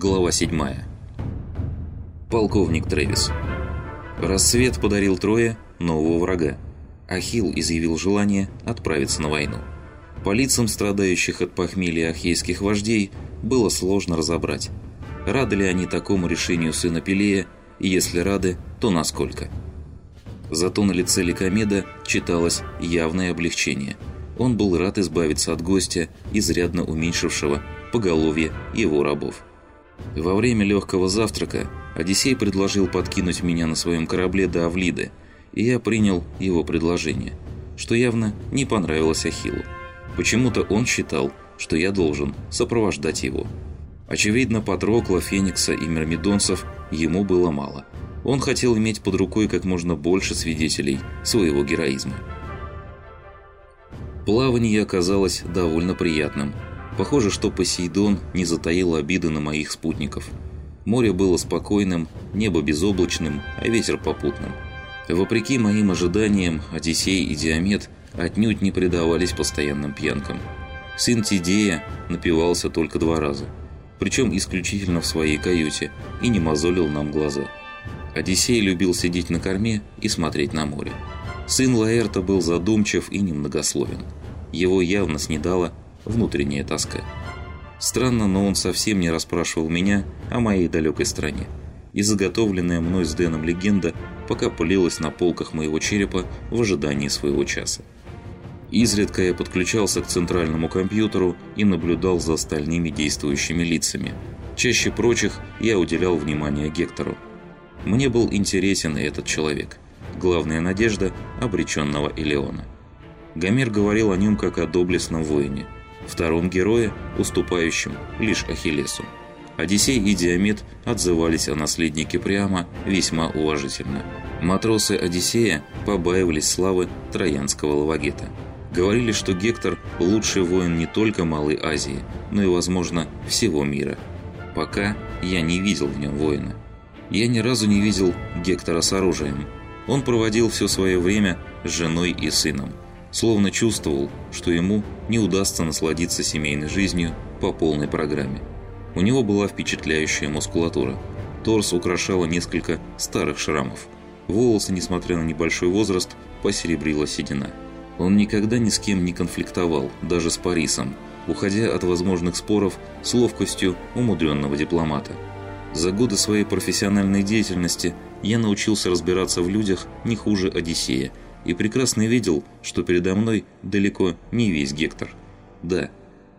Глава 7. Полковник Трэвис. Рассвет подарил трое нового врага. Ахилл изъявил желание отправиться на войну. По лицам страдающих от похмелья ахейских вождей было сложно разобрать, рады ли они такому решению сына Пелея, и если рады, то насколько. Зато на лице Ликомеда читалось явное облегчение. Он был рад избавиться от гостя, изрядно уменьшившего поголовье его рабов. Во время легкого завтрака Одиссей предложил подкинуть меня на своем корабле до Авлиды, и я принял его предложение, что явно не понравилось Ахиллу. Почему-то он считал, что я должен сопровождать его. Очевидно, Патрокла, Феникса и Мирмидонцев ему было мало. Он хотел иметь под рукой как можно больше свидетелей своего героизма. Плавание оказалось довольно приятным – Похоже, что Посейдон не затаил обиды на моих спутников. Море было спокойным, небо безоблачным, а ветер попутным. Вопреки моим ожиданиям, Одиссей и Диамет отнюдь не предавались постоянным пьянкам. Сын Тидея напивался только два раза, причем исключительно в своей каюте, и не мозолил нам глаза. Одиссей любил сидеть на корме и смотреть на море. Сын Лаэрта был задумчив и немногословен. Его явно снедало внутренняя тоска. Странно, но он совсем не расспрашивал меня о моей далекой стране. И заготовленная мной с Дэном легенда пока пылилась на полках моего черепа в ожидании своего часа. Изредка я подключался к центральному компьютеру и наблюдал за остальными действующими лицами. Чаще прочих я уделял внимание Гектору. Мне был интересен этот человек. Главная надежда обреченного Элеона. Гомер говорил о нем как о доблестном воине – втором герое, уступающем лишь Ахиллесу. Одиссей и Диамет отзывались о наследнике Приама весьма уважительно. Матросы Одиссея побаивались славы Троянского лавагета. Говорили, что Гектор – лучший воин не только Малой Азии, но и, возможно, всего мира. Пока я не видел в нем воина. Я ни разу не видел Гектора с оружием. Он проводил все свое время с женой и сыном – словно чувствовал, что ему не удастся насладиться семейной жизнью по полной программе. У него была впечатляющая мускулатура. Торс украшало несколько старых шрамов. Волосы, несмотря на небольшой возраст, посеребрила седина. Он никогда ни с кем не конфликтовал, даже с Парисом, уходя от возможных споров с ловкостью умудренного дипломата. За годы своей профессиональной деятельности я научился разбираться в людях не хуже Одиссея – и прекрасно видел, что передо мной далеко не весь Гектор. Да,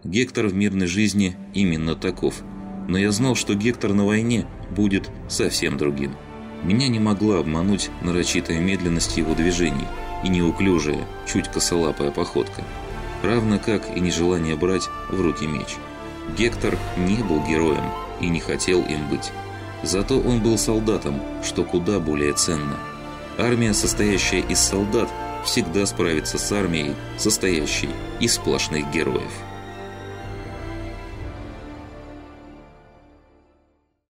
Гектор в мирной жизни именно таков, но я знал, что Гектор на войне будет совсем другим. Меня не могла обмануть нарочитая медленность его движений и неуклюжая, чуть косолапая походка, равно как и нежелание брать в руки меч. Гектор не был героем и не хотел им быть. Зато он был солдатом, что куда более ценно – Армия, состоящая из солдат, всегда справится с армией, состоящей из сплошных героев.